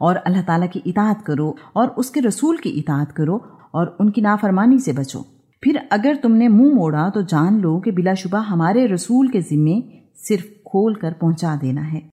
और अल्लाह ताला की इतात करो और उसके रसूल की इतात करो और उनकी नाफरमानी से बचो। फिर अगर तुमने मुँह मोड़ा तो जान लो कि बिलाशुबा हमारे रसूल के जिम्मे सिर्फ़ खोल कर पहुँचा देना है।